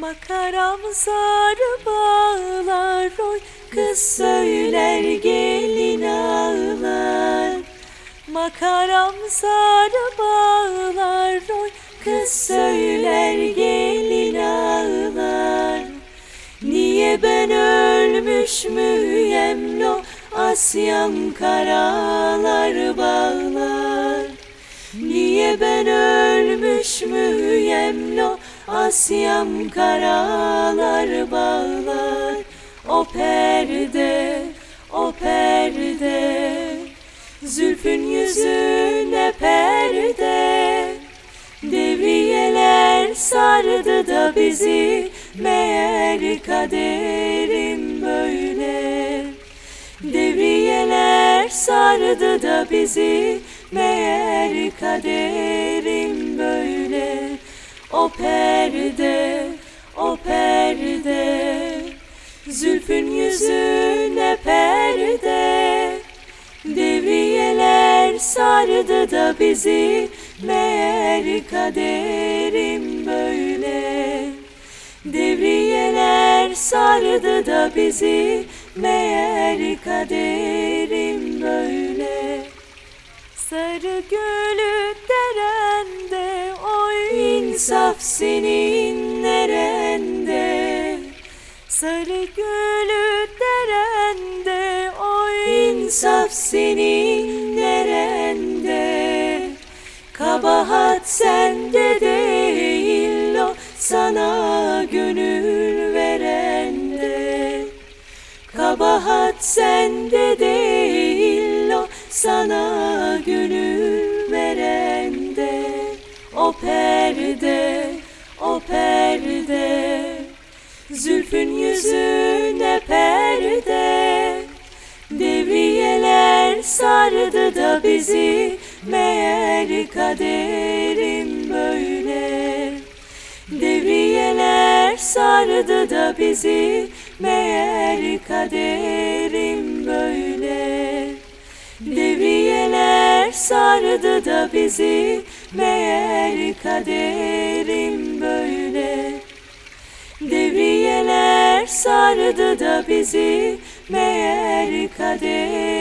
Makaram sarı bağlar oy Kız söyler gelin ağlar. Makaram sarı bağlar oy Kız söyler gelin ağlar. Niye ben ölmüş müyem lo Asyam karalar bağlar Asyam karalar bağlar. O perde, o perde. Zülfün yüzüne perde. Devriyeler sardı da bizi. Meğer kaderim böyle. Devriyeler sardı da bizi. Meğer O perde, o perde. Zülfün yüzüne perde. Devriyeler sardı da bizi. Meğer kaderim böyle. Devriyeler sardı da bizi. Meğer kaderim böyle. Sarı gölü derende İnsaf senin nerende? Sarı gölü derende Oy insaf senin nerende? Kabahat sende değil o sana gönül verende. Kabahat sende değil o sana gönül verende. O perde, o perde Zülfün yüzüne perde Devriyeler sardı da bizi. Meğer kaderim böyle. Devriyeler sardı da bizi. Meğer kaderim böyle. Devriyeler sardı da bizi Meğer kaderim böyle. Devriyeler sardı da bizi. Meğer kaderim